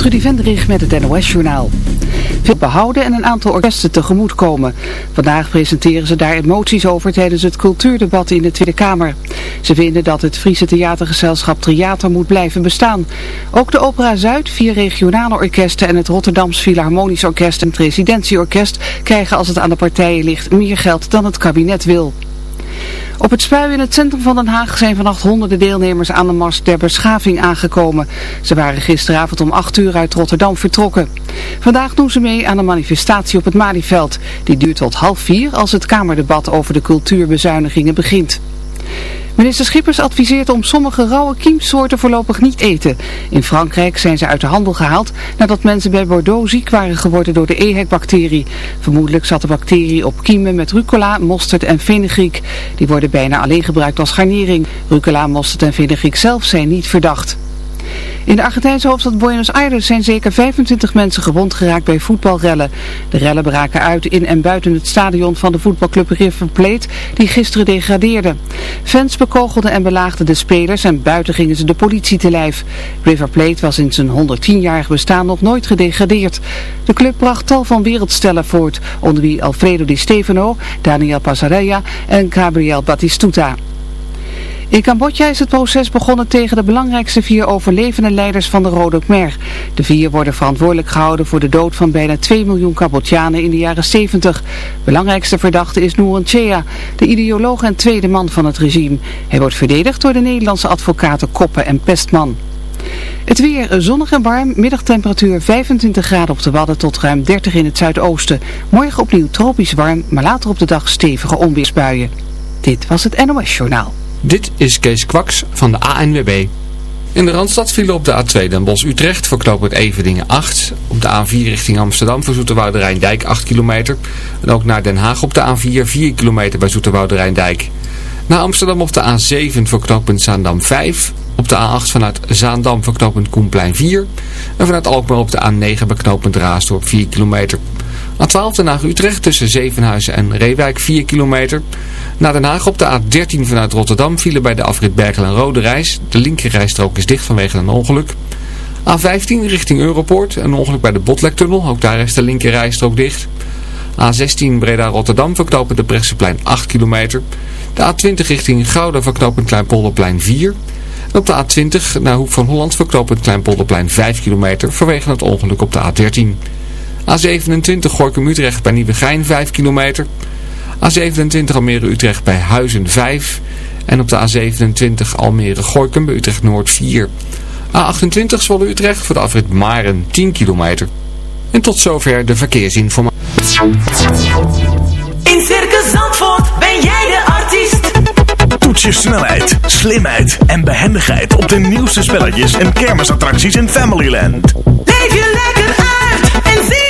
Trudy Vendrich met het NOS-journaal. Veel behouden en een aantal orkesten tegemoet komen. Vandaag presenteren ze daar emoties over tijdens het cultuurdebat in de Tweede Kamer. Ze vinden dat het Friese theatergezelschap Triater moet blijven bestaan. Ook de Opera Zuid, vier regionale orkesten en het Rotterdams Philharmonisch Orkest en het Residentieorkest krijgen als het aan de partijen ligt meer geld dan het kabinet wil. Op het spui in het centrum van Den Haag zijn vannacht honderden deelnemers aan de Mars der Beschaving aangekomen. Ze waren gisteravond om 8 uur uit Rotterdam vertrokken. Vandaag doen ze mee aan een manifestatie op het Malieveld. Die duurt tot half vier als het Kamerdebat over de cultuurbezuinigingen begint. Minister Schippers adviseert om sommige rauwe kiemsoorten voorlopig niet eten. In Frankrijk zijn ze uit de handel gehaald nadat mensen bij Bordeaux ziek waren geworden door de EHEC-bacterie. Vermoedelijk zat de bacterie op kiemen met rucola, mosterd en fenugreek. Die worden bijna alleen gebruikt als garnering. Rucola, mosterd en fenugreek zelf zijn niet verdacht. In de Argentijnse hoofdstad Buenos Aires zijn zeker 25 mensen gewond geraakt bij voetbalrellen. De rellen braken uit in en buiten het stadion van de voetbalclub River Plate, die gisteren degradeerde. Fans bekogelden en belaagden de spelers en buiten gingen ze de politie te lijf. River Plate was in zijn 110-jarig bestaan nog nooit gedegradeerd. De club bracht tal van wereldstellen voort, onder wie Alfredo Di Stefano, Daniel Passarella en Gabriel Batistuta. In Cambodja is het proces begonnen tegen de belangrijkste vier overlevende leiders van de Rode Khmer. De vier worden verantwoordelijk gehouden voor de dood van bijna 2 miljoen Cambodjanen in de jaren 70. Belangrijkste verdachte is Nguyen Chea, de ideoloog en tweede man van het regime. Hij wordt verdedigd door de Nederlandse advocaten Koppen en Pestman. Het weer zonnig en warm, middagtemperatuur 25 graden op de Wadden tot ruim 30 in het zuidoosten. Morgen opnieuw tropisch warm, maar later op de dag stevige onweersbuien. Dit was het NOS Journaal. Dit is Kees Kwaks van de ANWB. In de Randstad vielen op de A2 Den Bosch-Utrecht voor knooppunt Everdingen 8. Op de A4 richting Amsterdam voor Zoeterwoude Rijndijk 8 kilometer. En ook naar Den Haag op de A4 4 kilometer bij Zoeterwoude Rijndijk. Na Amsterdam op de A7 voor knooppunt Zaandam 5. Op de A8 vanuit Zaandam voor knooppunt Koenplein 4. En vanuit Alkmaar op de A9 bij knooppunt Raasdorp 4 kilometer. A12 naar Utrecht tussen Zevenhuizen en Reewijk 4 kilometer. Na Den Haag op de A13 vanuit Rotterdam vielen bij de afrit Berkel en Rode Reis. De linkerrijstrook is dicht vanwege een ongeluk. A15 richting Europoort, een ongeluk bij de Botlektunnel. Ook daar is de linkerrijstrook dicht. A16 Breda-Rotterdam verknopend de Bresseplein 8 kilometer. De A20 richting Gouda verknopend Kleinpolderplein 4. En op de A20 naar Hoek van Holland verknopend Kleinpolderplein 5 kilometer vanwege het ongeluk op de A13. A27 Gorkum-Utrecht bij Nieuwegein 5 kilometer. A27 Almere-Utrecht bij Huizen 5. En op de A27 Almere-Gorkum bij Utrecht-Noord 4. A28 Zwolle-Utrecht voor de afrit Maren 10 kilometer. En tot zover de verkeersinformatie. In Circus Zandvoort ben jij de artiest. Toets je snelheid, slimheid en behendigheid op de nieuwste spelletjes en kermisattracties in Familyland. Leef je lekker uit en zie.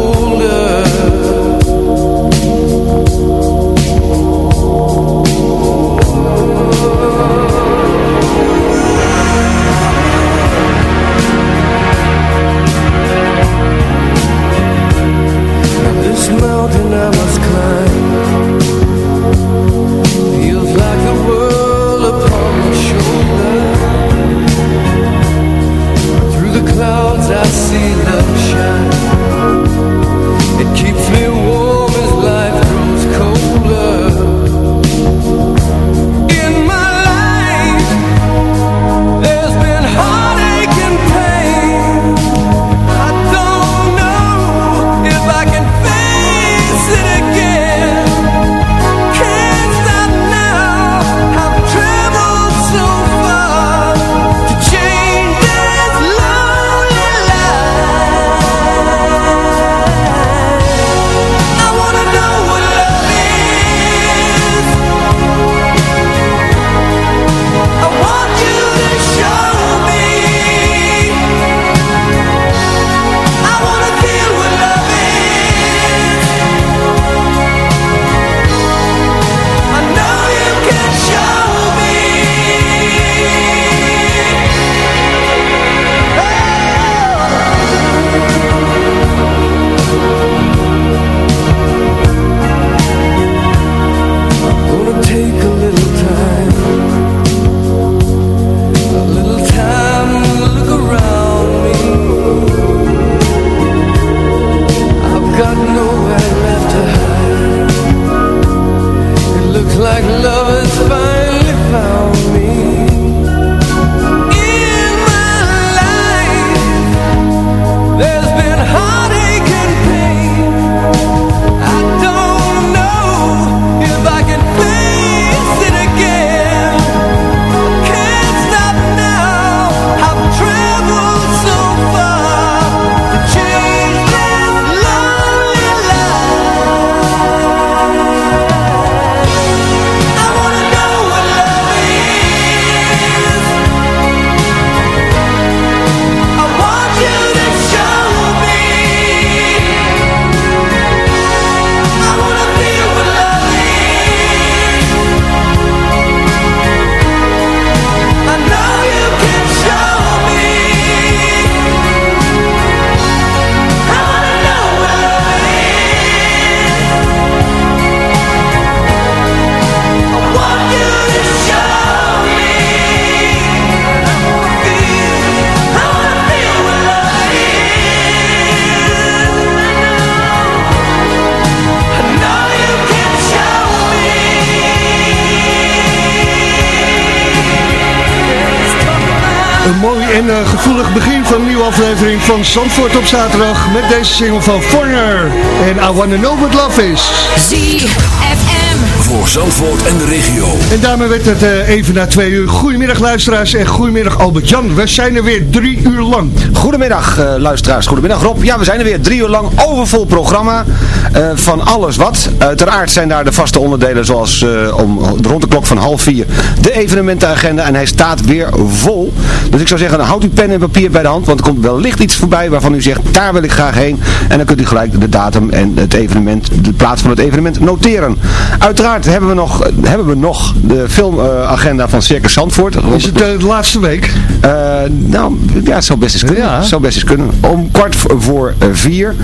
van Zandvoort op zaterdag met deze single van Foreigner en I Wanna Know What Love Is. ZFM. Voor Zandvoort en de regio. En daarmee werd het eh, even na twee uur. Goedemiddag luisteraars en goedemiddag Albert-Jan. We zijn er weer drie uur lang. Goedemiddag eh, luisteraars, goedemiddag Rob. Ja, we zijn er weer drie uur lang overvol programma eh, van alles wat. Uiteraard zijn daar de vaste onderdelen zoals eh, om rond de klok van half vier de evenementenagenda en hij staat weer vol. Dus ik zou zeggen, houd uw pen en papier bij de hand, want er komt wellicht iets voorbij waarvan u zegt, daar wil ik graag heen. En dan kunt u gelijk de datum en het evenement, de plaats van het evenement noteren. Uiteraard hebben we nog, hebben we nog de filmagenda van Circus Zandvoort. Is het eh, de laatste week? Eh, nou, ja, het zou best eens kunnen. Zou best eens kunnen. Om kwart voor eh, vier.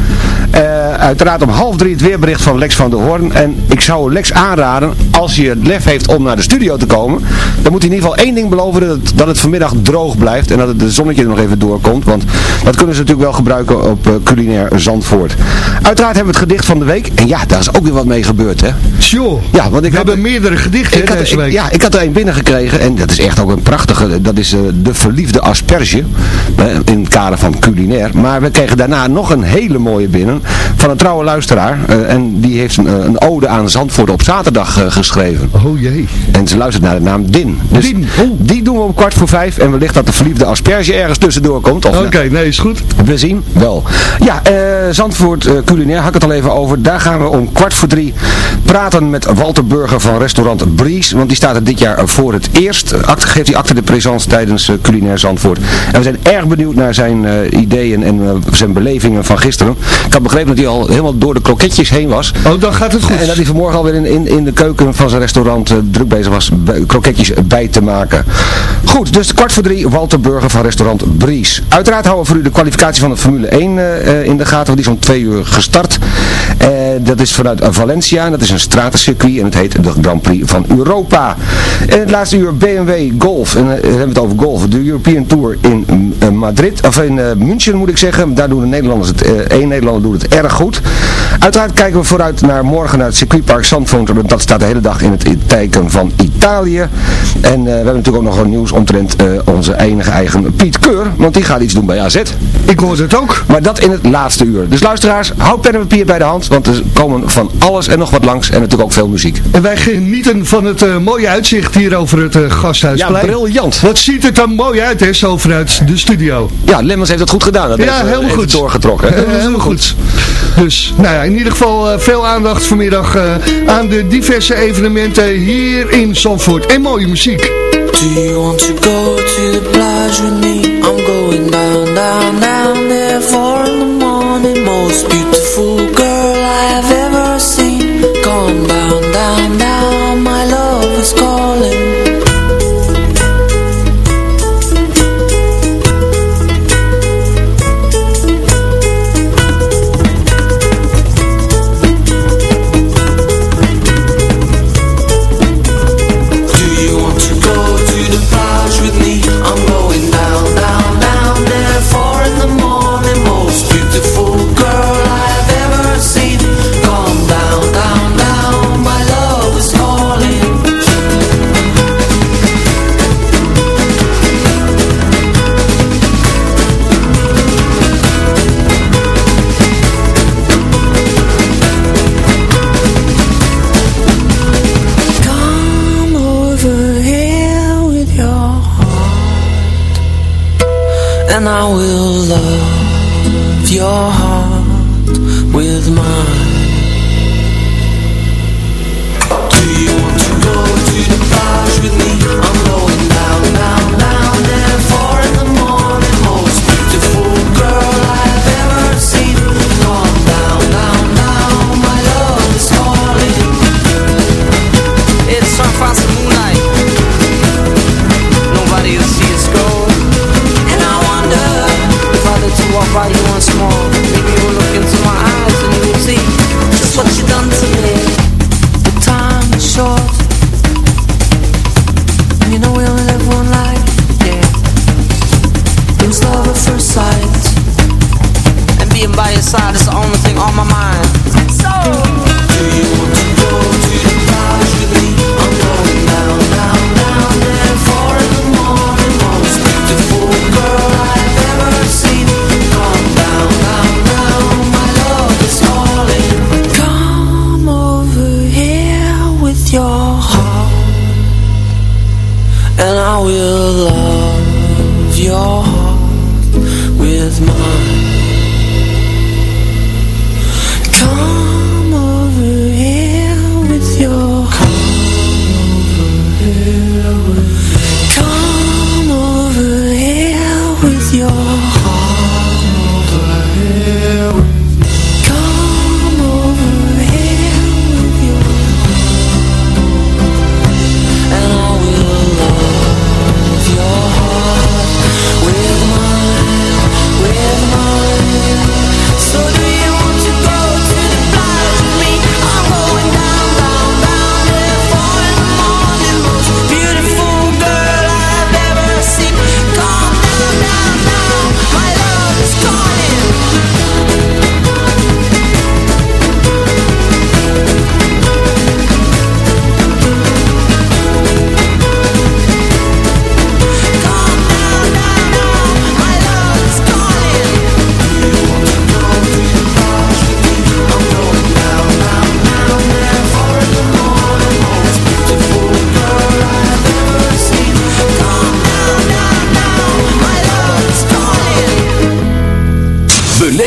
Uiteraard om half drie het weerbericht van Lex van der Hoorn. En ik zou Lex aanraden, als hij het lef heeft om naar de studio te komen, dan moet hij in ieder geval één ding beloven, dat het, dat het vanmiddag droog blijft en dat het de zonnetje er nog even doorkomt. Want dat kunnen ze natuurlijk wel gebruiken op eh, culinair Zandvoort. Uiteraard hebben we het gedicht van de week. En ja, daar is ook weer wat mee gebeurd, hè? Sjoe, Ja, want ik we had- hebben meerdere gedichten ik had, deze ik- week. ja, ik had er een binnengekregen en dat is echt ook een prachtige, dat is eh, de verliefde asperge, in het kader van culinair. Maar we kregen daarna nog een hele mooie binnen van een trouwe luisteraar eh, en die heeft een, een ode aan Zandvoort op zaterdag geschreven. Oh jee. En ze luistert naar de naam Din. Dus Din, oh. die doen we om kwart voor vijf en wellicht dat de verliefde asperge ergens tussendoor komt. Oké, nee, is goed. we zien wel. Ja, eh, Zandvoort eh, culinair, had ik het al even over. Daar gaan we om kwart voor drie praten met Walter Burger van restaurant Breeze. Want die staat er dit jaar voor het eerst. Act, geeft hij acte de présence tijdens eh, culinair Zandvoort. En we zijn erg benieuwd naar zijn ideeën en zijn belevingen van gisteren. Ik had begrepen dat hij al helemaal door de kroketjes heen was. Oh, dan gaat het goed. En dat hij vanmorgen alweer in, in, in de keuken van zijn restaurant druk bezig was kroketjes bij te maken. Goed, dus kwart voor drie, Walter Burger van restaurant Bries. Uiteraard houden we voor u de kwalificatie van de Formule 1 eh, eh, in de gaten, die is om twee uur gestart. Eh, dat is vanuit Valencia, en dat is een stratencircuit en het heet de Grand Prix van Europa. En het laatste uur BMW Golf, en dan hebben we het over golf, de European Tour in Madrid, of in München moet ik zeggen. Daar doen de Nederlanders het, één Nederlander doet het erg goed. Uiteraard kijken we vooruit naar morgen naar het circuitpark Zandvoort. want Dat staat de hele dag in het teken van Italië. En eh, we hebben natuurlijk ook nog een nieuws omtrent eh, onze enige eigen Piet Keur. Want die gaat iets doen bij AZ. Ik hoorde het ook. Maar dat in het laatste uur. Dus luisteraars, houd pen en papier bij de hand. Want er komen van alles en nog wat langs. En natuurlijk ook veel muziek. En wij genieten van het eh, mooie uitzicht hier over het Gasthuisplein. Ja, briljant. Wat ziet het er mooi uit, hè, zo vanuit de studio. Ja, Lemmens heeft het goed gedaan. Dat Ja, heeft, helemaal goed. doorgetrokken. Eh, helemaal goed. Dus, nou ja, in ieder geval eh, veel aandacht vanmiddag eh, aan de diverse evenementen hier in Zandvoort. En mooie muziek. Do you want to go to the plage with me? I'm going down, down, down there Four in the morning Most beautiful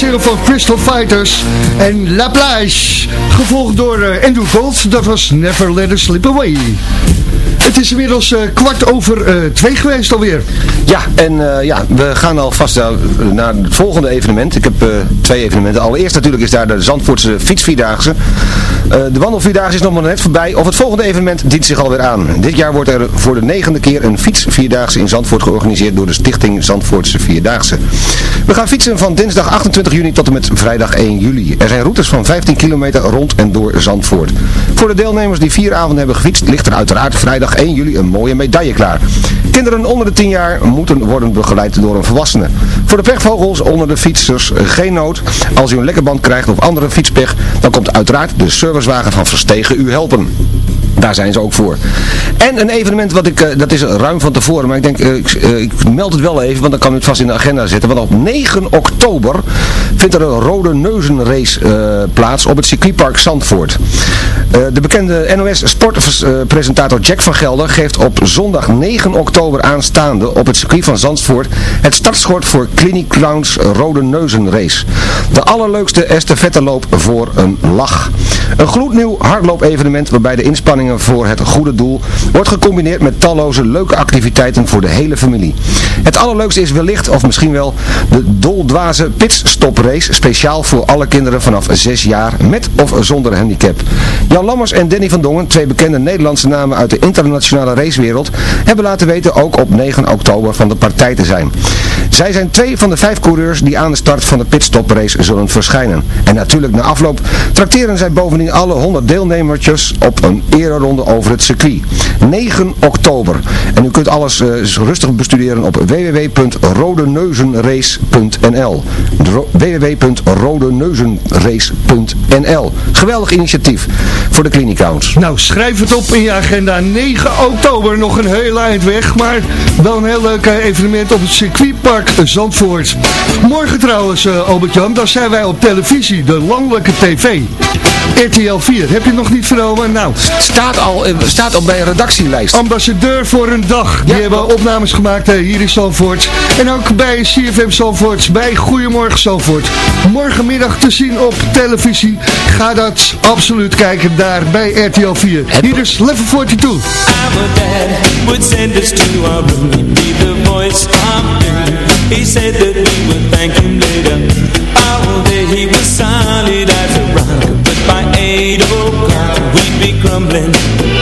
Single van Crystal Fighters en La Plage. Gevolgd door eh, Andrew Gold. Dat was Never Let Us Slip Away. Het is inmiddels eh, kwart over eh, twee geweest alweer. Ja, en eh, ja, we gaan alvast naar het volgende evenement. Ik heb twee evenementen. Allereerst natuurlijk is daar de Zandvoortse fietsvierdaagse. De wandelvierdaagse is nog maar net voorbij. Of het volgende evenement dient zich alweer aan. Dit jaar wordt er voor de negende keer een fietsvierdaagse in Zandvoort georganiseerd door de stichting Zandvoortse Vierdaagse. We gaan fietsen van dinsdag 28 juni tot en met vrijdag 1 juli. Er zijn routes van 15 kilometer rond en door Zandvoort. Voor de deelnemers die vier avonden hebben gefietst ligt er uiteraard vrijdag 1 juli een mooie medaille klaar. Kinderen onder de 10 jaar moeten worden begeleid door een volwassene. Voor de pechvogels onder de fietsers geen nood. Als u een lekkerband krijgt of andere fietspech, dan komt uiteraard de servicewagen van Verstegen u helpen. Daar zijn ze ook voor. En een evenement wat ik, eh, dat is ruim van tevoren, maar ik denk, eh, ik, eh, ik meld het wel even, want dan kan het vast in de agenda zetten. Want op 9 oktober vindt er een rode neuzenrace plaats op het circuitpark Zandvoort. De bekende NOS sportpresentator Jack van Gelder geeft op zondag 9 oktober aanstaande op het circuit van Zandvoort het startschort voor Clinic Clowns Rode Neuzenrace. De allerleukste estafetteloop voor een lach. Een gloednieuw hardloopevenement waarbij de inspanningen voor het goede doel wordt gecombineerd met talloze leuke activiteiten voor de hele familie. Het allerleukste is wellicht, of misschien wel, de doldwaze pitstoprace speciaal voor alle kinderen vanaf 6 jaar met of zonder handicap. Jan Lammers en Danny van Dongen, twee bekende Nederlandse namen uit de internationale racewereld, hebben laten weten ook op 9 oktober van de partij te zijn. Zij zijn twee van de vijf coureurs die aan de start van de pitstoprace zullen verschijnen. En natuurlijk na afloop trakteren zij bovendien alle 100 deelnemertjes op een ereronde over het circuit. 9 oktober. En u kunt alles uh, rustig bestuderen op www.rodeneuzenrace.nl www.rodeneuzenrace.nl Geweldig initiatief voor de Clinicount. Nou, schrijf het op in je agenda. 9 oktober, nog een heel eind weg, maar wel een heel leuk eh, evenement op het circuitpark Zandvoort. Morgen trouwens, uh, Albert-Jan, dan zijn wij op televisie, de landelijke tv. RTL 4, heb je nog niet vernomen? Nou, staat al, staat al bij een redactielijst. Ambassadeur voor een dag. Die hebben opnames gemaakt hier in Zandvoort. En ook bij CFM Zandvoort, bij Goedemorgen Zandvoort. Morgenmiddag te zien op televisie. Ga dat absoluut kijken daar bij RTL 4. Hier is Level 42. Our dad would send us to our room. He'd be the voice of He said that we would thank him later. All day he was solid as a rock. But by eight o'clock we'd be crumbling.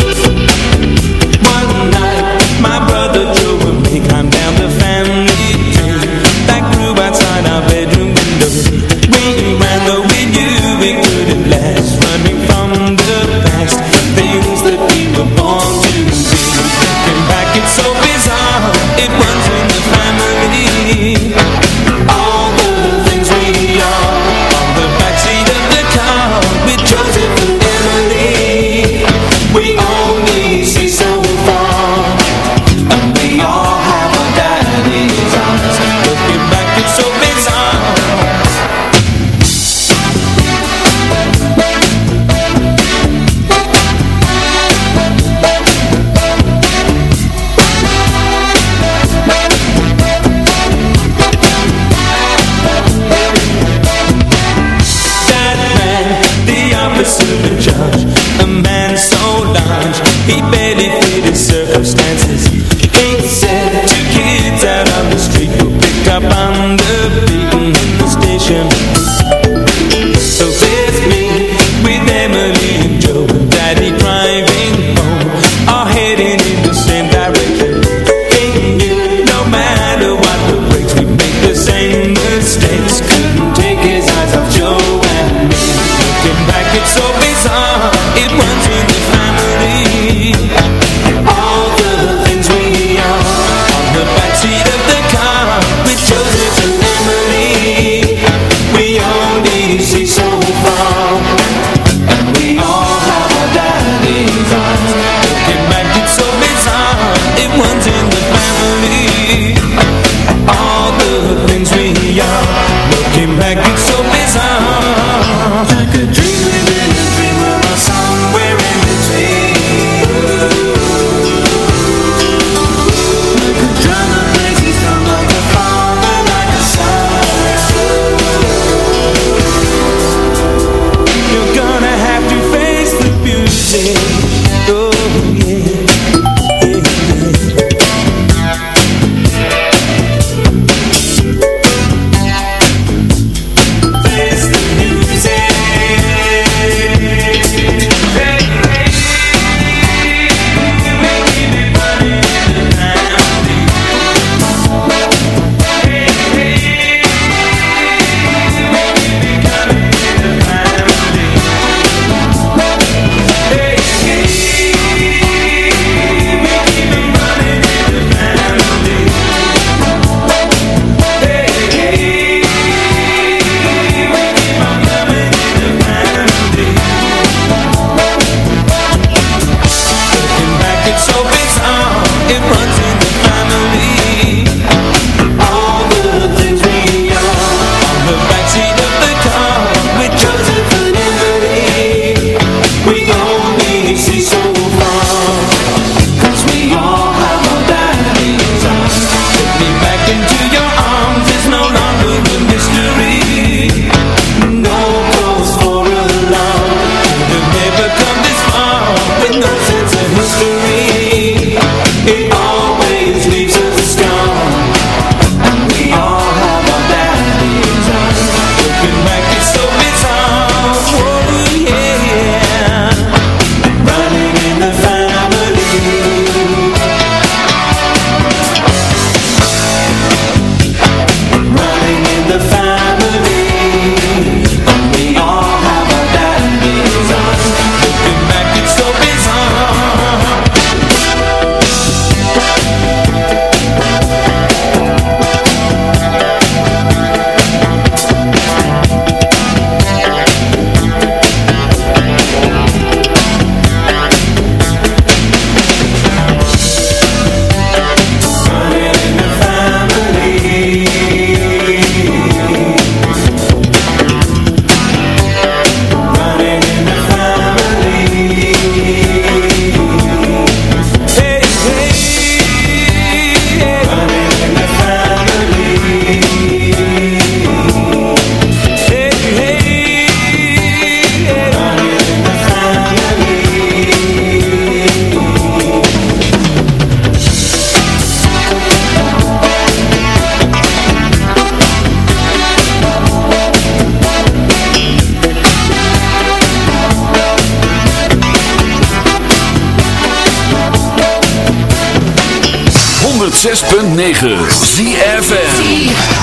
106.9 ZFN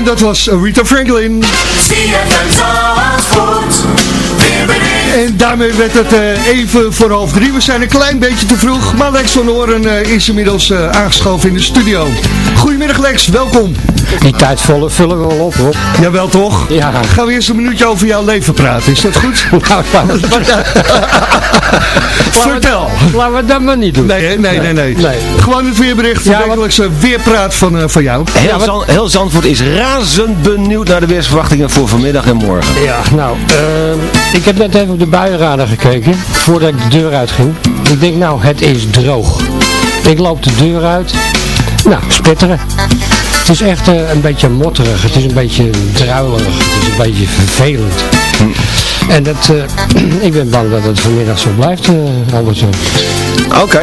En dat was Rita Franklin. En daarmee werd het eh, even voor half drie. We zijn een klein beetje te vroeg, maar Lex van Oren eh, is inmiddels eh, aangeschoven in de studio. Goedemiddag Lex, welkom. Die tijd vullen, vullen we wel op, hoor. Jawel toch? Ja. Gaan we eerst een minuutje over jouw leven praten, is dat goed? Nou, Vertel. Laten we dat maar niet doen. Nee, nee, nee, nee, Nee. Gewoon het weerbericht, de Ja, wat- wekelijkse weerpraat van, eh, van jou. Heel, Zand- heel Zandvoort is razend benieuwd naar de weersverwachtingen voor vanmiddag en morgen. Ja, nou, ehm, ik heb net even op de buienradar gekeken, voordat ik de deur uitging. Ik denk, nou, het is droog. Ik loop de deur uit. Nou, spetteren. Het is echt eh, een beetje motterig. Het is een beetje druilerig. Het is een beetje vervelend. En dat, eh, ik ben bang dat het vanmiddag zo blijft, Albertje. Oké,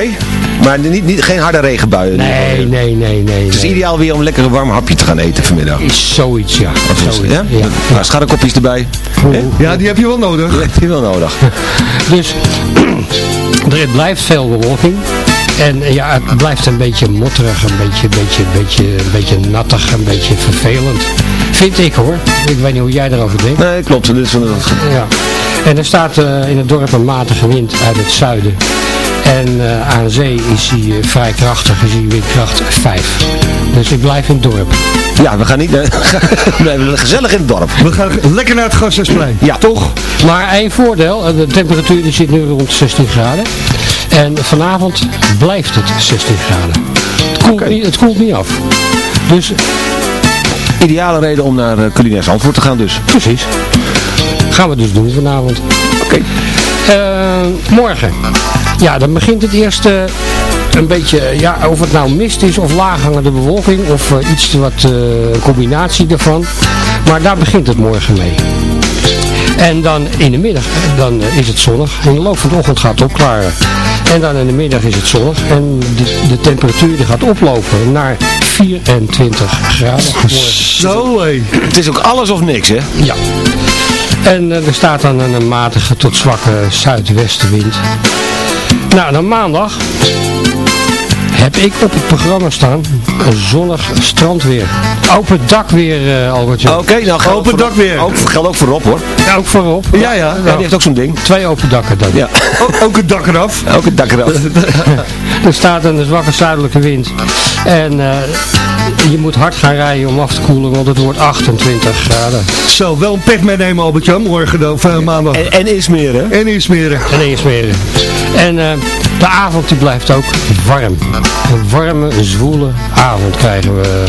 maar niet, niet, geen harde regenbuien. Nee, nee, nee, nee. Het is nee. ideaal weer om lekker een warm hapje te gaan eten vanmiddag. Is zoiets, ja. Of is- Zoiets, ja? ja. Nou, schadekopjes erbij. Ja, die heb je wel nodig. Die heb je wel nodig. Dus er blijft veel bewolking. En eh, ja, het blijft een beetje motterig, een beetje, beetje, beetje, een beetje nattig, een beetje vervelend. Vind ik hoor. Ik weet niet hoe jij erover denkt. Nee, klopt. Dus, Ja. En er staat eh, in het dorp een matige wind uit het zuiden. En eh, aan zee is hij eh, vrij krachtig, is hij windkracht 5. Dus ik blijf in het dorp. ja, we gaan niet... we blijven gezellig in het dorp. We gaan lekker naar het Gasthuisplein. Ja. Toch? Maar één voordeel, eh, de temperatuur die zit nu rond 16 graden. En vanavond blijft het 16 graden. Het koelt, Oké. niet, het koelt niet af. Dus ideale reden om naar uh, culinair Zandvoort te gaan dus. Precies. Gaan we dus doen vanavond. Oké. Eh, morgen. Ja, dan begint het eerst eh, een beetje, ja, of het nou mist is of laaghangende bewolking of eh, iets wat, eh, combinatie daarvan. Maar daar begint het morgen mee. En dan in de middag, dan eh, is het zonnig. In de loop van de ochtend gaat het opklaren. En dan in de middag is het zonnig. En de, de temperatuur die gaat oplopen naar 24 graden. Zo hé. Het is ook alles of niks hè? Ja. En eh, er staat dan een, een matige tot zwakke zuidwestenwind. Nou, dan maandag heb ik op het programma staan een zonnig strandweer. Open dak weer, eh Albertje. Oké, nou geldt Open voor- dak weer. Ook, geldt ook voor Rob hoor. Ja, ook voorop. Ja, ja. Ja, die heeft ook zo'n ding. Twee open dakken dan. Ja, O- ook het dak eraf. ook het dak eraf. Er staat een zwakke zuidelijke wind. En eh, je moet hard gaan rijden om af te koelen, want het wordt 28 graden. Zo, wel een pet meenemen Albert-Jan, morgen dan, of eh, maandag. En, en is meer hè? En Ismeren. En eens meer. En eh, de avond die blijft ook warm. Een warme, zwoele avond krijgen we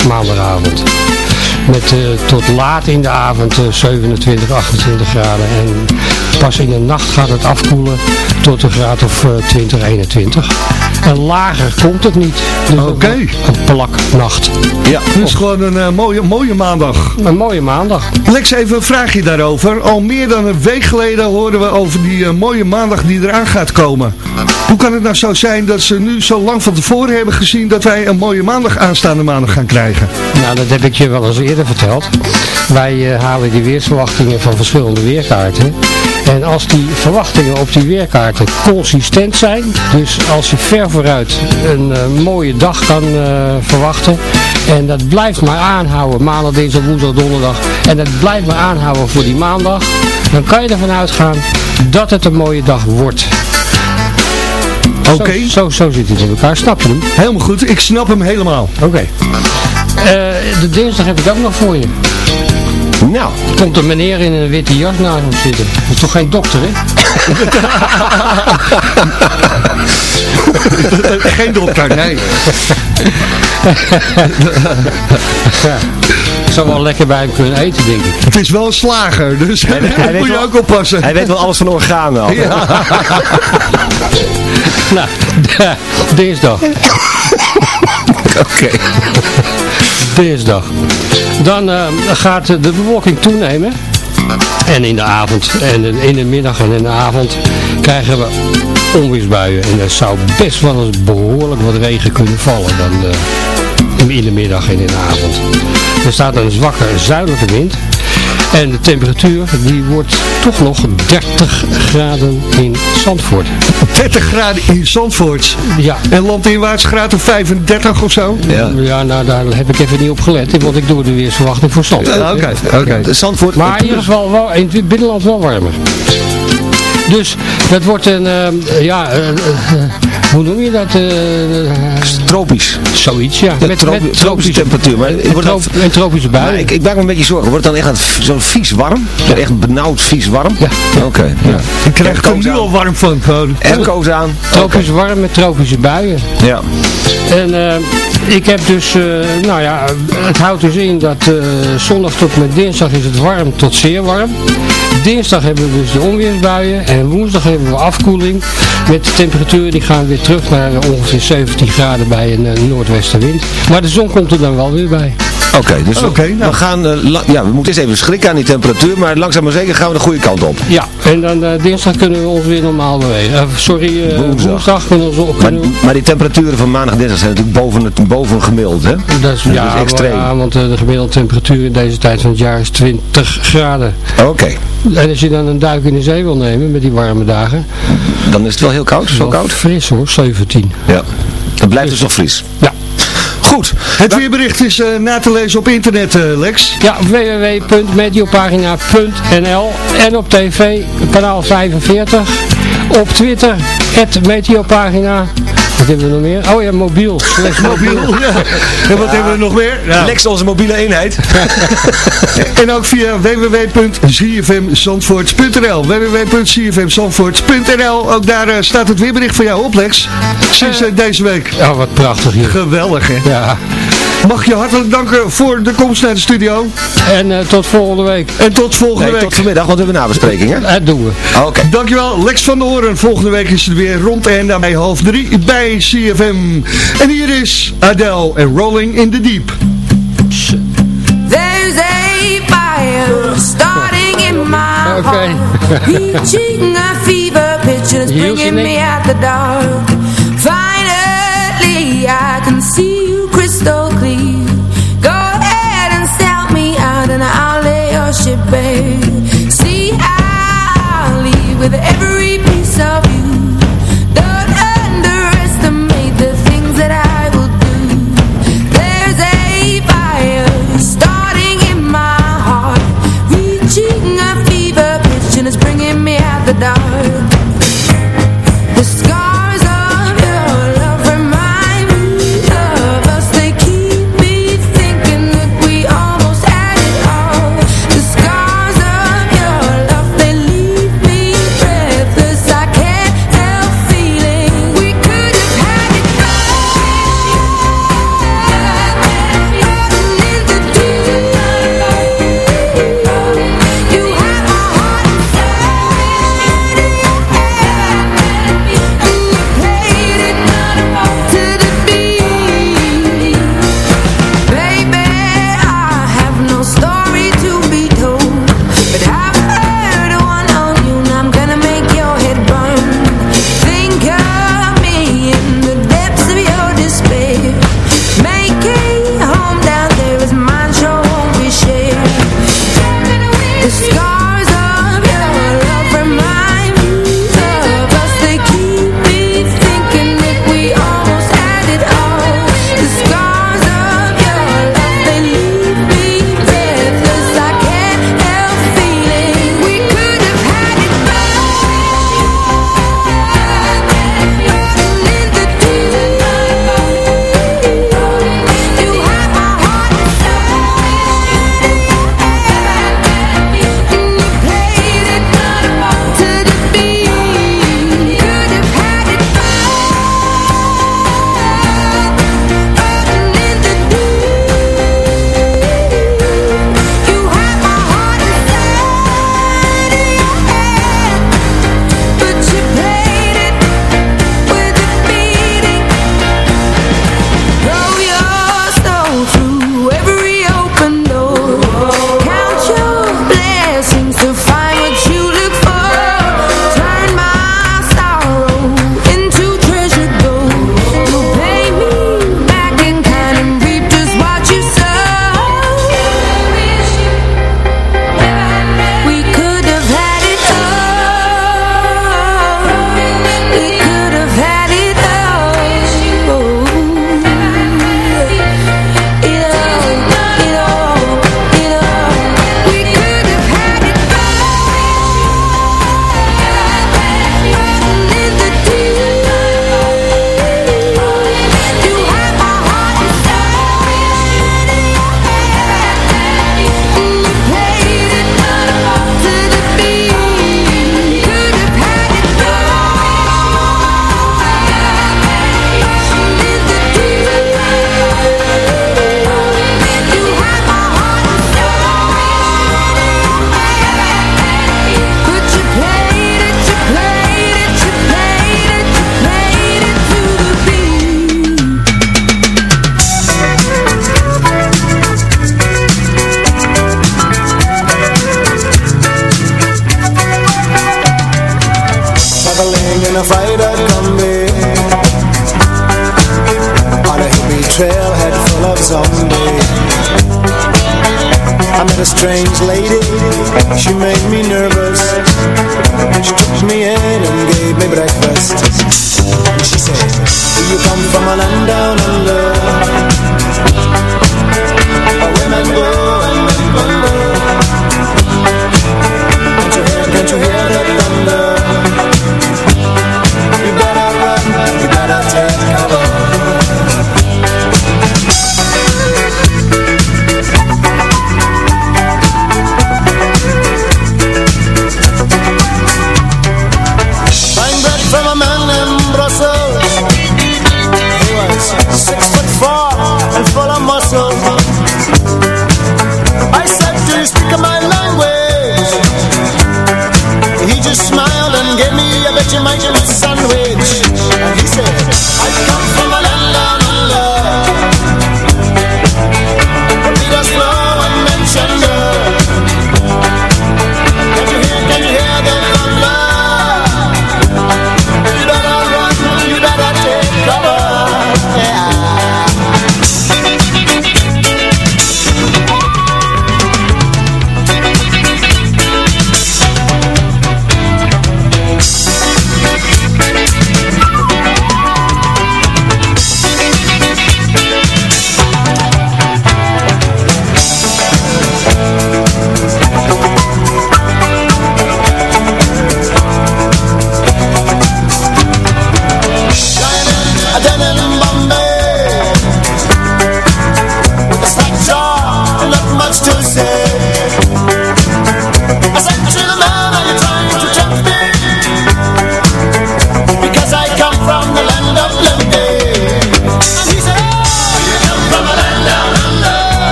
eh, maandagavond. Met eh, tot laat in de avond eh, 27, 28 graden. En pas in de nacht gaat het afkoelen tot een graad of eh, 20, 21. En lager komt het niet. Dus het Oké. Een plaknacht. Ja. Dus gewoon een eh, mooie, mooie maandag. Een mooie maandag. Lex, even een vraagje daarover. Al meer dan een week geleden hoorden we over die eh, mooie maandag die eraan gaat komen. Hoe kan het nou zo zijn dat ze nu zo lang van tevoren hebben gezien dat wij een mooie maandag aanstaande maandag gaan krijgen? Nou, dat heb ik je wel eens eerder verteld. Wij eh, halen die weersverwachtingen van verschillende weerkaarten. En als die verwachtingen op die weerkaarten consistent zijn, dus als je ver vooruit een eh, mooie dag kan eh, verwachten, en dat blijft maar aanhouden, maandag, dinsdag, woensdag, donderdag, en dat blijft maar aanhouden voor die maandag, dan kan je ervan uitgaan dat het een mooie dag wordt. Oké. Zo, zo, zo zit het in elkaar, snap je hem? Helemaal goed, ik snap hem helemaal. Oké. Eh, de dinsdag heb ik ook nog voor je. Nou, Komt een meneer in een witte jas naast hem zitten. Dat is toch geen dokter, hè? Geen dokter, nee. Zou wel lekker bij hem kunnen eten, denk ik. Het is wel een slager, dus daar weet moet je wel- ook oppassen. hij weet wel alles van organen al. Ja. Nou, dinsdag. Oké. Dinsdag. Dan eh, gaat de bewolking toenemen. En in de avond, en in de middag en in de avond krijgen we onweersbuien. En er zou best wel eens behoorlijk wat regen kunnen vallen dan eh, in de middag en in de avond. Er staat een zwakke zuidelijke wind. En de temperatuur die wordt toch nog 30 graden in Zandvoort. 30 graden in Zandvoort. Ja. En landinwaarts graad of 35 of zo? Ja. Ja, nou daar heb ik even niet op gelet, want ik doe de weersverwachting voor Zandvoort. Oké, oké. Zandvoort. Maar in ieder geval wel in het binnenland wel warmer. Dus dat wordt een, eh, ja, eh, hoe noem je dat? eh, eh, tropisch. zoiets, ja. Tropi- tropische temperatuur. Maar en, wordt tropische buien. ik, ik maak me een beetje zorgen. Wordt het dan echt zo'n vies warm? Echt benauwd vies warm? Ja. Oké. ja. Ik er nu al warm van. Airco's aan. Tropisch warm met tropische buien. Ja. En eh, ik heb dus, eh, nou ja, het houdt dus in dat eh, zondag tot met dinsdag is het warm tot zeer warm. Dinsdag hebben we dus de onweersbuien en woensdag hebben we afkoeling. Met de temperaturen die gaan weer terug naar eh, ongeveer 17 graden bij een eh, noordwestenwind. Maar de zon komt er dan wel weer bij. Oké, dus we- Oké, nou. we gaan, eh, ja, we moeten eerst even schrikken aan die temperatuur, maar langzaam maar zeker gaan we de goede kant op. Ja, en dan eh, dinsdag kunnen we ons weer normaal bewegen. Eh, sorry, eh, Woensdag. woensdag. kunnen we ons Maar, kunnen we- maar die temperaturen van maandag en dinsdag zijn natuurlijk boven het boven gemiddeld, hè? dat is, ja, is extreem. ja, want de gemiddelde temperatuur in deze tijd van het jaar is 20 graden. Oké, En als je dan een duik in de zee wil nemen met die warme dagen, dan is het wel heel koud, zo wel koud. fris hoor, 17. Ja. Dan blijft het nog fris. Ja. Goed. Het weerbericht is eh, na te lezen op internet, eh, Lex. Ja, www.meteopagina.nl en op tv, kanaal 45. Op Twitter, het Meteopagina. Wat hebben we nog meer? Oh ja, mobiel. Mobiel. ja. En wat hebben we nog meer? Lex onze mobiele eenheid. en ook via www.zfmzandvoort.nl www.zfmzandvoort.nl Ook daar eh, staat het weerbericht voor jou op, Lex. Sinds eh, deze week. Ja, wat prachtig hier. Geweldig, hè? Ja. Mag je hartelijk danken voor de komst naar de studio. En eh, tot volgende week. En tot volgende nee, week. tot vanmiddag, want we hebben nabespreking. Dat doen we. Oh, oké. Dankjewel, Lex van de Oren. Volgende week is het weer rond en bij half drie bij bij CFM. En hier is Adele en Rolling in the Deep. There's a fire starting in my heart. Reaching a fever pitch and it's bringing me out the dark. Finally I can see you crystal clear. Go ahead and sell me out and I'll lay your ship bare. See, I'll leave with every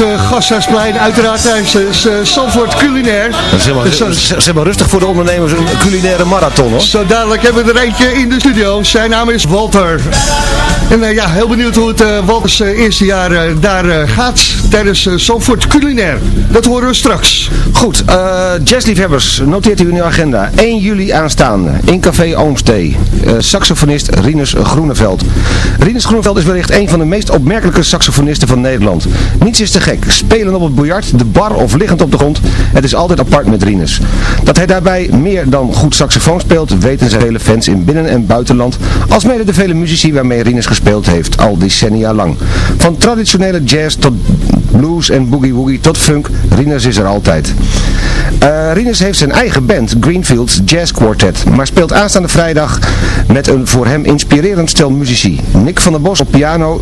het uh, Gasthuisplein. Uiteraard tijdens uh, Culinair. Dat is helemaal, Dus, dat is helemaal rustig voor de ondernemers, een culinaire marathon hoor. Zo dadelijk hebben we er eentje in de studio. Zijn naam is Walter. En uh, ja, heel benieuwd hoe het uh, Walters uh, eerste jaar daar gaat tijdens uh, Zandvoort Culinair. Dat horen we straks. Goed, jazzliefhebbers, noteert u in uw agenda. 1 juli aanstaande in Café Oomstee. saxofonist Rinus Groeneveld. Rinus Groeneveld is wellicht een van de meest opmerkelijke saxofonisten van Nederland. Niets is te gek. Spelen op het biljart, de bar of liggend op de grond. Het is altijd apart met Rinus. Dat hij daarbij meer dan goed saxofoon speelt, weten zijn vele fans in binnen- en buitenland. Als mede de vele muzici waarmee Rinus gespeeld heeft, al decennia lang. Van traditionele jazz tot blues en boogie-woogie tot funk, Rinus is er altijd. Uh, Rinus heeft zijn eigen band, Greenfields Jazz Quartet, maar speelt aanstaande vrijdag met een voor hem inspirerend stel muzici. Nick van der Bos op piano,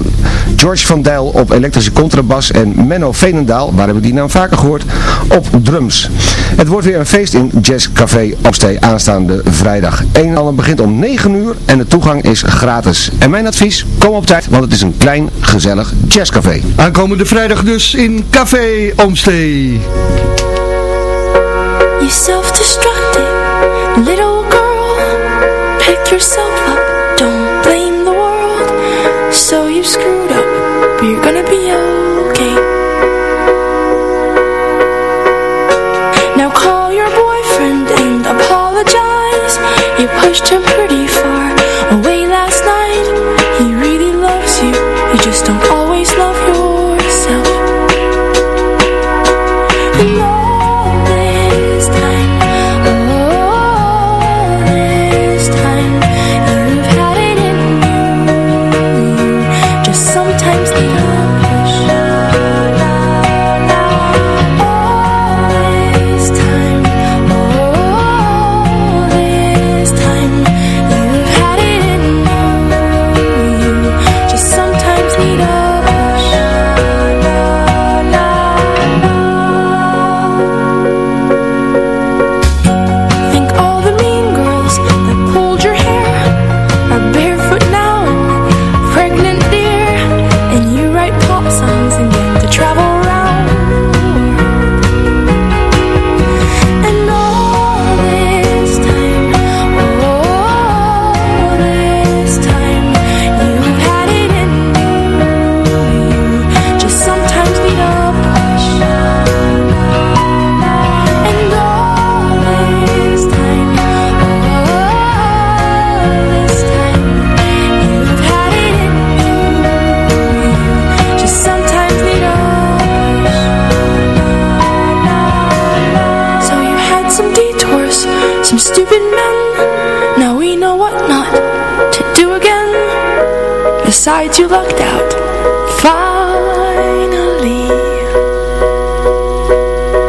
George van Dijl op elektrische contrabas en Menno Veenendaal, waar hebben we die naam vaker gehoord, op drums. Het wordt weer een feest in Jazz Café Opstee aanstaande vrijdag. Een en ander begint om 9 uur en de toegang is gratis. En mijn advies, kom op tijd, want het is een klein, gezellig jazzcafé. Aankomende vrijdag dus in Café Oomstee. You self-destructive little girl. Pick yourself up, don't blame the world. So you screwed up, but you're gonna be okay. Now call your boyfriend and apologize. You pushed him pretty far stupid men. Now we know what not to do again. Besides, you lucked out. Finally.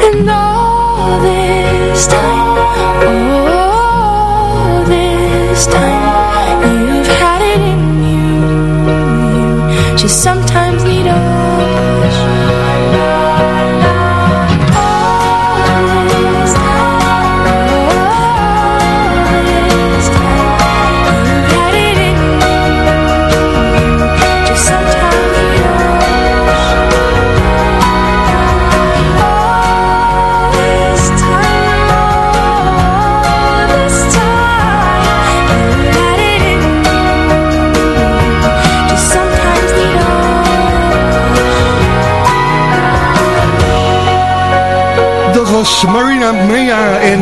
And all this time, all this time, you've had it in you. You just sometimes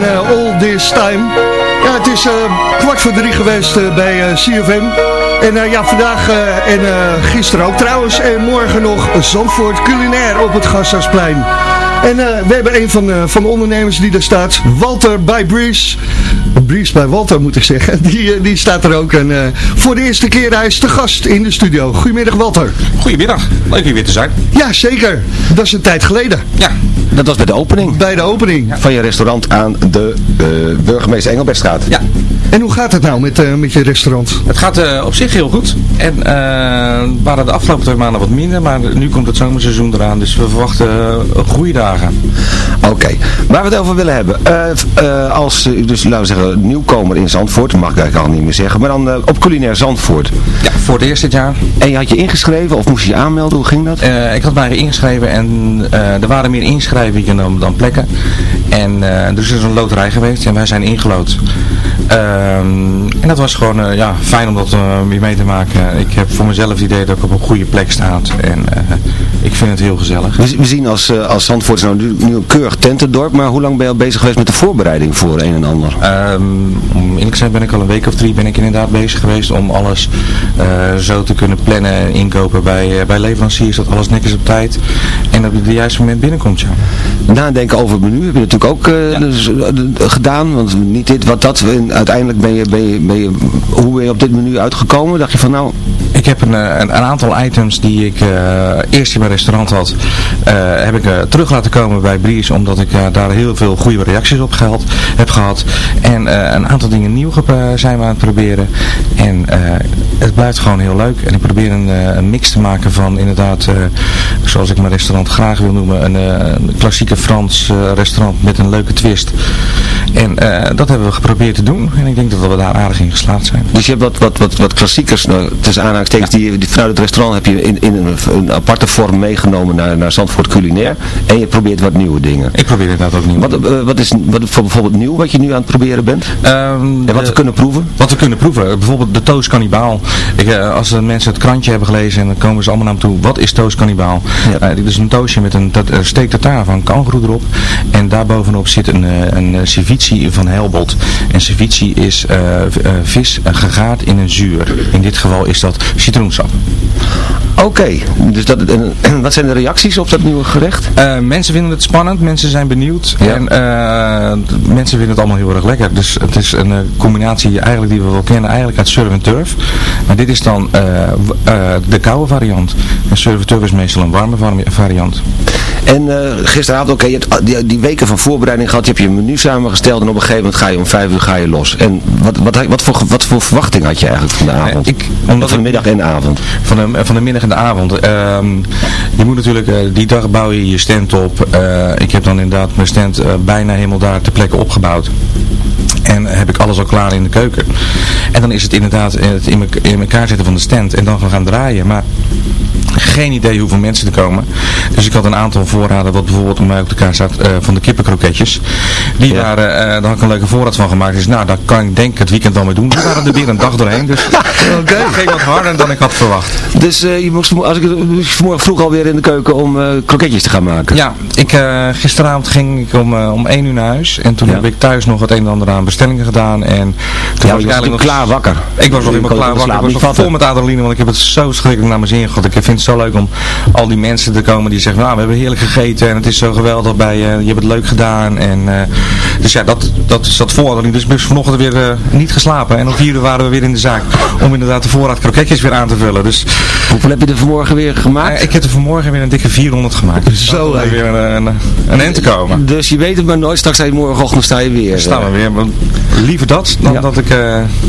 en eh, All This Time. Ja, het is eh, kwart voor drie geweest eh, bij CFM. En ja, vandaag en gisteren ook trouwens. En morgen nog Zandvoort culinair op het Gasthuisplein. En we hebben een van, eh, van de ondernemers die daar staat, Walter bij Breeze. Breeze bij Walter moet ik zeggen. Die, die staat er ook. En voor de eerste keer hij is te gast in de studio. Goedemiddag Walter. Goedemiddag, leuk hier weer te zijn. Ja, zeker. Dat is een tijd geleden. Ja, Dat was bij de opening. Bij de opening. Van je restaurant aan de eh, burgemeester Engelbertstraat. Ja. En hoe gaat het nou met, eh, met je restaurant? Het gaat eh, op zich heel goed. En eh waren de afgelopen twee maanden wat minder, maar nu komt het zomerseizoen eraan, dus we verwachten goede dagen. Oké, waar we het over willen hebben. Eh, eh, als, dus laten we zeggen, nieuwkomer in Zandvoort, mag ik eigenlijk al niet meer zeggen, maar dan op culinair Zandvoort. Ja, voor het eerst dit jaar. En je had je ingeschreven of moest je je aanmelden? Hoe ging dat? Eh, ik had mij ingeschreven en eh, er waren meer inschrijvingen dan, dan plekken. En eh, dus er is een loterij geweest en wij zijn ingelood. Ehm, en dat was gewoon eh, ja, fijn om dat eh, weer mee te maken. Ik heb voor mezelf het idee dat ik op een goede plek sta. En eh, vind het heel gezellig. We, we zien als, eh, als Zandvoort nou nu, nu een keurig tentendorp, maar hoe lang ben je al bezig geweest met de voorbereiding voor een en ander? Om eerlijk te zijn ben ik al een week of drie ben ik inderdaad bezig geweest om alles eh, zo te kunnen plannen en inkopen bij, eh, bij leveranciers. Dat alles netjes op tijd en dat het op het juiste moment binnenkomt. Ja. Nadenken over het menu heb je natuurlijk ook dus, gedaan, want niet dit, wat dat. Uiteindelijk ben je, ben je, ben je, hoe ben je op dit menu uitgekomen? Dacht je van nou, heb een, eh, een, een aantal items die ik eh, eerst in mijn restaurant had, eh, heb ik terug laten komen bij Bries, omdat ik daar heel veel goede reacties op gehad, heb gehad. En een aantal dingen nieuw zijn we aan het proberen. En het blijft gewoon heel leuk. En ik probeer een, een mix te maken van inderdaad, zoals ik mijn restaurant graag wil noemen, een, klassieke Frans restaurant met een leuke twist. En dat hebben we geprobeerd te doen. En ik denk dat we daar aardig in geslaagd zijn. Dus je hebt wat, wat, wat, klassiekers, nou, tussen aanhalingstekens, die, die vanuit het restaurant heb je in, in een, een aparte vorm meegenomen naar, naar Zandvoort culinair. En je probeert wat nieuwe dingen. Ik probeer inderdaad ook nieuw. Wat, eh, wat is wat is bijvoorbeeld nieuw wat je nu aan het proberen bent? en wat we kunnen proeven? Wat we kunnen proeven. Bijvoorbeeld de Toast Cannibaal. Ik, eh, als de mensen het krantje hebben gelezen en dan komen ze allemaal naar me toe. Wat is Toast Cannibaal? Eh, dit is een toastje met een, dat, tartare van kangoeroe erop. En daarbovenop zit een, eh, een eh, ceviche van Helbot. En ceviche is eh, eh, vis eh, gegaard in een zuur. In dit geval is dat citroensap. Oké, dus dat, en, wat zijn de reacties op dat nieuwe gerecht? Eh, mensen vinden het spannend, mensen zijn benieuwd en eh, mensen vinden het allemaal heel erg lekker. Dus het is een eh, combinatie eigenlijk die we wel kennen eigenlijk uit surf en turf. Maar dit is dan de koude variant. En surf en turf is meestal een warme vari- variant. En gisteravond, oké, je hebt die, die weken van voorbereiding gehad, je hebt je menu samengesteld en op een gegeven moment ga je om vijf uur ga je los. En wat, wat, wat, voor, wat voor verwachting had je eigenlijk van de avond? ik, van de middag en avond. Van de, van de middag en de avond. Ehm, je moet natuurlijk, eh, die dag bouw je je stand op. Eh, ik heb dan inderdaad mijn stand eh, bijna helemaal daar ter plekke opgebouwd. En heb ik alles al klaar in de keuken. En dan is het inderdaad eh, het in, in elkaar zetten van de stand en dan gaan draaien. Maar geen idee hoeveel mensen er komen. Dus ik had een aantal voorraden, wat bijvoorbeeld om mij op de kaart staat, eh, van de kippenkroketjes. Die waren, eh, daar had ik een leuke voorraad van gemaakt. Dus nou, daar kan ik denk ik het weekend wel mee doen. Die waren er weer een dag doorheen. Dus Oké. ging wat harder dan ik had verwacht. Dus eh, je moest, als ik vanmorgen vroeg alweer in de keuken om kroketjes te gaan maken. Ja, ik, gisteravond ging ik om, om 1 uur naar huis. En toen heb ik thuis nog het een en ander aan bestellingen gedaan. En toen Ja, was ik was eigenlijk nog klaar wakker. Ik was nog helemaal klaar wakker. Ik was nog vol met adrenaline, want ik heb het zo schrikkelijk naar mijn zin gehad. Ik vind zo leuk om al die mensen te komen die zeggen, nou we hebben heerlijk gegeten en het is zo geweldig bij je, je hebt het leuk gedaan. En, eh, dus ja, dat, dat zat voor. Dus ik ben vanochtend weer uh, niet geslapen en om vier uur waren we weer in de zaak om inderdaad de voorraad kroketjes weer aan te vullen. Dus, Hoeveel heb je er vanmorgen weer gemaakt? ik heb er vanmorgen weer een dikke 400 gemaakt. Dus zo leuk. weer een, een, een eind te komen. Dus je weet het maar nooit, straks morgenochtend sta je weer. Staan we weer, liever dat dan dat ik...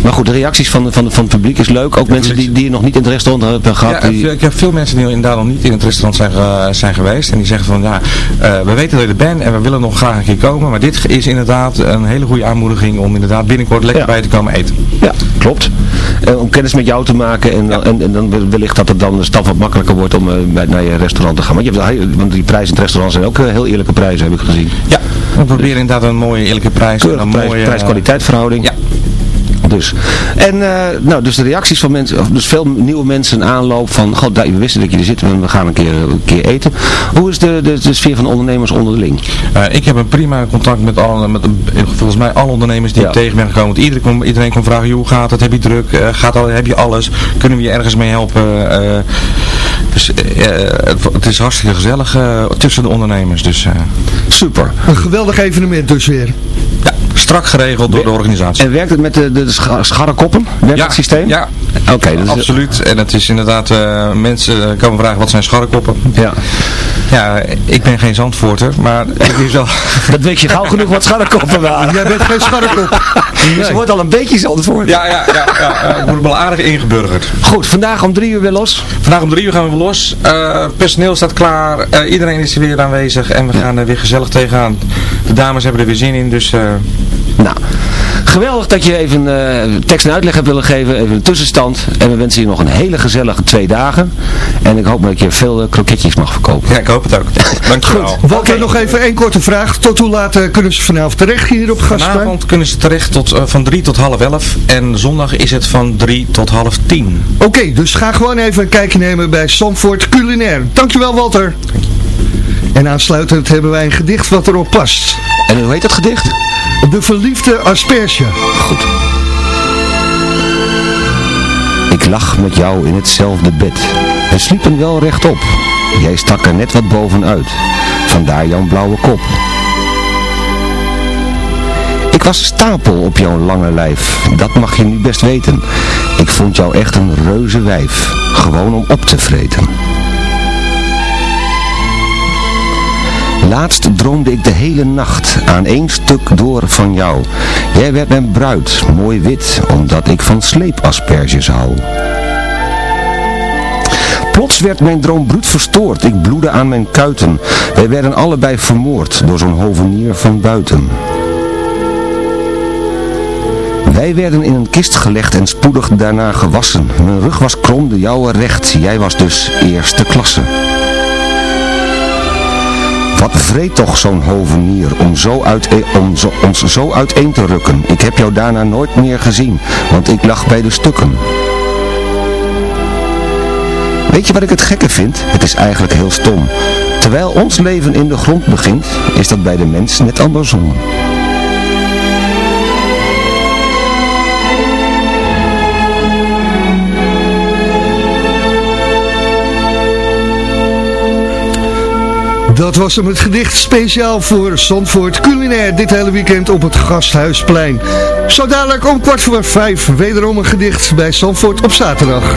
Maar goed, de reacties van, van, van het publiek is leuk. Ook mensen die, die nog niet in het restaurant hebben gehad. Ja, die... ik heb veel mensen die inderdaad nog niet in het restaurant zijn, uh, zijn geweest. En die zeggen van, ja, uh, we weten dat je er bent en we willen nog graag een keer komen. Maar dit is inderdaad een hele goede aanmoediging om inderdaad binnenkort lekker ja. bij te komen eten. Ja, klopt. Om kennis met jou te maken en, ja. en, en, dan wellicht dat het dan de stap wat makkelijker wordt om bij, naar je restaurant te gaan. Want, je hebt, want die prijzen in het restaurant zijn ook heel eerlijke prijzen, heb ik gezien. Ja, we proberen inderdaad een mooie eerlijke prijs. Een prijs, mooie prijs-kwaliteit verhouding. Ja. Dus. En uh, nou, dus de reacties van mensen, dus veel nieuwe mensen aanloop van, god, we wisten dat je er zit en we gaan een keer, een keer eten. Hoe is de, de, de sfeer van de ondernemers onderling? Uh, ik heb een prima contact met, alle, met volgens mij alle ondernemers die ja. ik tegen ben gekomen. Want iedereen, kon, iedereen kon vragen, hoe gaat het, heb je druk, uh, gaat al, heb je alles, kunnen we je ergens mee helpen? dus het is hartstikke gezellig tussen de ondernemers. Dus, Super. Een geweldig evenement dus weer. Ja, strak geregeld door de organisatie. En werkt het met de, de scharrekoppen? Werkt ja, het systeem? Ja, Oké, okay, dus absoluut. En het is inderdaad, uh, mensen komen vragen wat zijn scharrekoppen. Ja. Ja, ik ben geen zandvoorter, maar ik is wel... Dat weet je gauw genoeg wat scharrekoppen waren. Jij bent geen scharrekop. Dus je wordt al een beetje zandvoort. Ja, ja, ja, ja, ja. ik word wel aardig ingeburgerd. Goed, vandaag om drie uur weer los. Vandaag om drie uur gaan we weer los. Uh, personeel staat klaar, uh, iedereen is er weer aanwezig en we gaan er weer gezellig tegenaan. De dames hebben er weer zin in, dus... Nou, geweldig dat je even uh, tekst en uitleg hebt willen geven, even een tussenstand. En we wensen je nog een hele gezellige twee dagen. En ik hoop dat je veel uh, kroketjes mag verkopen. Ja, ik hoop het ook. Dankjewel. Goed, Walter, okay. nog even één korte vraag. Tot hoe laat uh, kunnen ze vanavond terecht hier op Gaspijn? Vanavond kunnen ze terecht tot, van drie tot half elf. En zondag is het van drie tot half tien. Oké, okay, dus ga gewoon even een kijkje nemen bij Zandvoort Culinair. Dankjewel Walter. En aansluitend hebben wij een gedicht wat erop past. En hoe heet dat gedicht? De verliefde asperge. Goed. Ik lag met jou in hetzelfde bed. We sliepen wel rechtop. Jij stak er net wat bovenuit. Vandaar jouw blauwe kop. Ik was stapel op jouw lange lijf. Dat mag je nu best weten. Ik vond jou echt een reuze wijf. Gewoon om op te vreten. Laatst droomde ik de hele nacht aan één stuk door van jou. Jij werd mijn bruid, mooi wit, omdat ik van sleepasperges hou. Plots werd mijn droom verstoord, ik bloedde aan mijn kuiten. Wij werden allebei vermoord door zo'n hovenier van buiten. Wij werden in een kist gelegd en spoedig daarna gewassen. Mijn rug was krom, de jouwe recht, jij was dus eerste klasse. Wat vreet toch zo'n hovenier om, zo uiteen, om zo, ons zo uiteen te rukken. Ik heb jou daarna nooit meer gezien, want ik lag bij de stukken. Weet je wat ik het gekke vind? Het is eigenlijk heel stom. Terwijl ons leven in de grond begint, is dat bij de mens net andersom. Dat was hem het gedicht speciaal voor Zandvoort Culinair dit hele weekend op het Gasthuisplein. Zo dadelijk om kwart voor vijf wederom een gedicht bij Zandvoort op zaterdag.